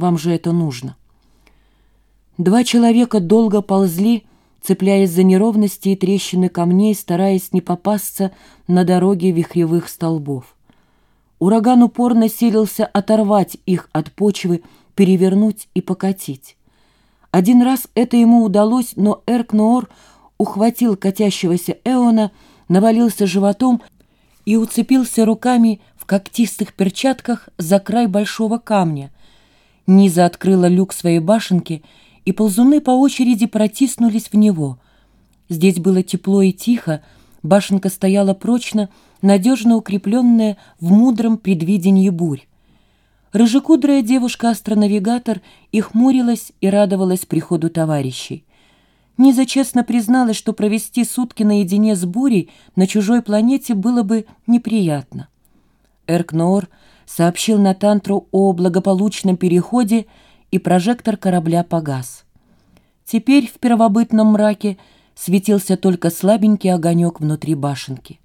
Вам же это нужно. Два человека долго ползли, цепляясь за неровности и трещины камней, стараясь не попасться на дороге вихревых столбов. Ураган упорно силился оторвать их от почвы, перевернуть и покатить. Один раз это ему удалось, но Эркноор ухватил катящегося Эона, навалился животом и уцепился руками в когтистых перчатках за край большого камня. Низа открыла люк своей башенки, и ползуны по очереди протиснулись в него. Здесь было тепло и тихо, башенка стояла прочно, надежно укрепленная в мудром предвидении бурь. Рыжекудрая девушка-астронавигатор и хмурилась и радовалась приходу товарищей. Низа честно призналась, что провести сутки наедине с бурей на чужой планете было бы неприятно. Эркноор сообщил Натантру о благополучном переходе, и прожектор корабля погас. Теперь в первобытном мраке светился только слабенький огонек внутри башенки.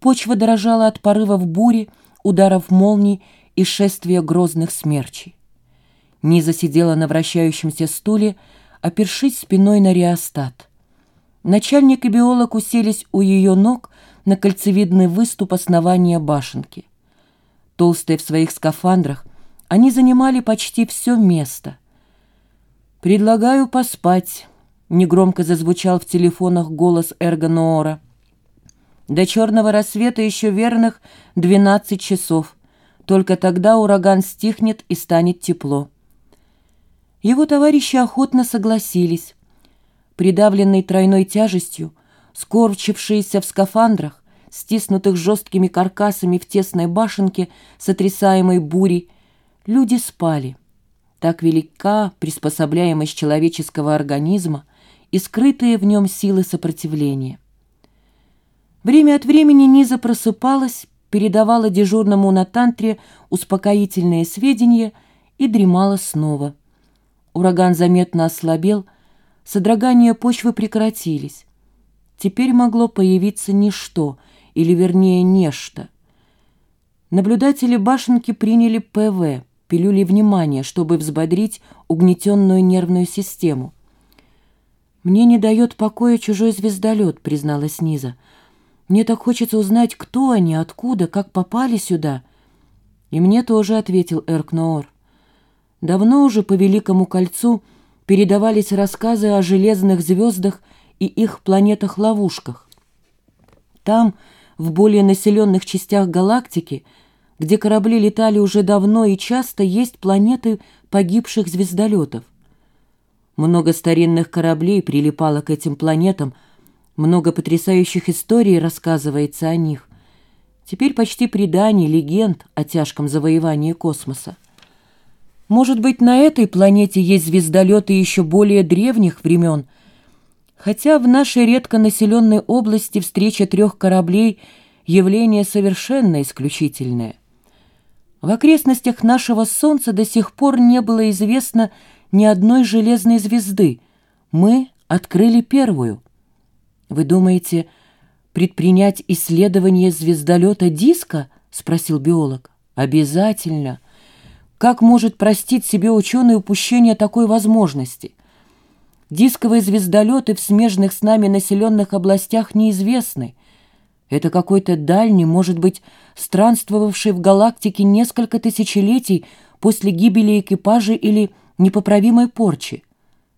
Почва дрожала от порывов бури, ударов молний и шествия грозных смерчей. Низа сидела на вращающемся стуле, опершись спиной на реостат. Начальник и биолог уселись у ее ног на кольцевидный выступ основания башенки. Толстые в своих скафандрах, они занимали почти все место. «Предлагаю поспать», — негромко зазвучал в телефонах голос Эргоноора. «До черного рассвета еще верных двенадцать часов». Только тогда ураган стихнет и станет тепло. Его товарищи охотно согласились. Придавленный тройной тяжестью, скорчившиеся в скафандрах, стиснутых жесткими каркасами в тесной башенке, сотрясаемой бурей, люди спали. Так велика приспособляемость человеческого организма и скрытые в нем силы сопротивления. Время от времени Низа просыпалась, передавала дежурному на тантре успокоительные сведения и дремала снова. Ураган заметно ослабел, содрогания почвы прекратились. Теперь могло появиться ничто, или вернее нечто. Наблюдатели башенки приняли ПВ, пилюли внимания, чтобы взбодрить угнетенную нервную систему. «Мне не дает покоя чужой звездолет», — призналась Низа. Мне так хочется узнать, кто они, откуда, как попали сюда. И мне тоже ответил Эркноор. Давно уже по Великому кольцу передавались рассказы о железных звездах и их планетах-ловушках. Там, в более населенных частях галактики, где корабли летали уже давно и часто, есть планеты погибших звездолетов. Много старинных кораблей прилипало к этим планетам – много потрясающих историй рассказывается о них. Теперь почти преданий, легенд о тяжком завоевании космоса. Может быть, на этой планете есть звездолеты еще более древних времен, хотя в нашей редко населенной области встреча трех кораблей – явление совершенно исключительное. В окрестностях нашего Солнца до сих пор не было известно ни одной железной звезды. Мы открыли первую – «Вы думаете, предпринять исследование звездолета Диска?» — спросил биолог. «Обязательно. Как может простить себе ученый упущение такой возможности? Дисковые звездолеты в смежных с нами населенных областях неизвестны. Это какой-то дальний, может быть, странствовавший в галактике несколько тысячелетий после гибели экипажа или непоправимой порчи.